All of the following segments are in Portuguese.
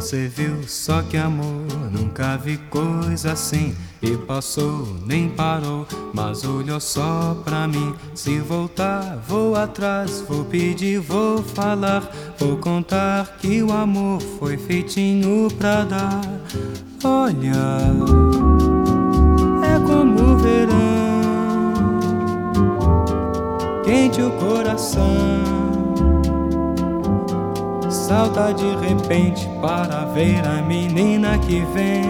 Você viu só que amor, nunca vi coisa assim. E passou, nem parou, mas olhou só pra mim. Se voltar, vou atrás, vou pedir, vou falar. Vou contar que o amor foi feitinho pra dar. Olha, é como o verão, quente o coração salta de repente para ver a menina que vem.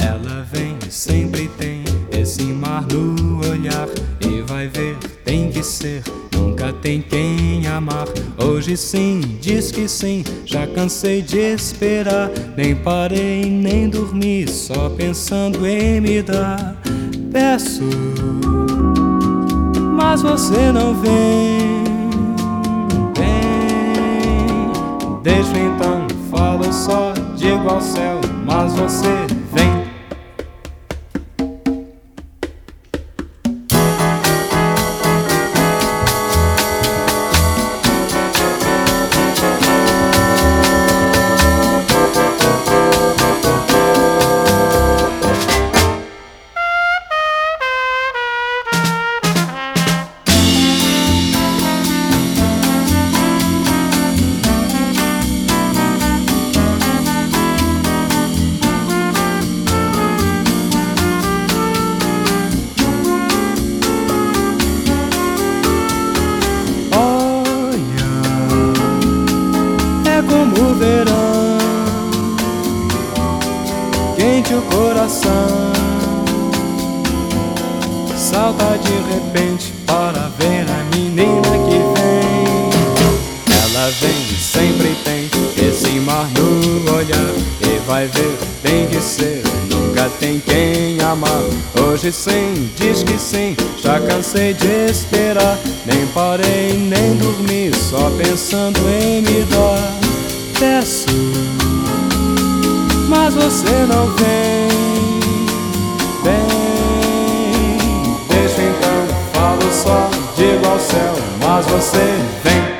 Ela vem, sempre tem esse mar no olhar. E vai ver, tem que ser, nunca tem quem amar. Hoje sim, diz que sim, já cansei de esperar. Nem parei, nem dormi, só pensando em me dar. Peço, mas você não vem. Deixo então, falo só, digo ao céu, mas você quente o coração, salta de repente para ver a menina que vem. Ela vem, sempre tem esse mar no olhar e vai ver, tem que ser. Nunca tem quem amar. Hoje sim, diz que sim. Já cansei de esperar. Nem parei, nem dormi. Só pensando em me dar peço, mas você não vem. Vem, deixa então, falo só, digo ao céu, mas você vem.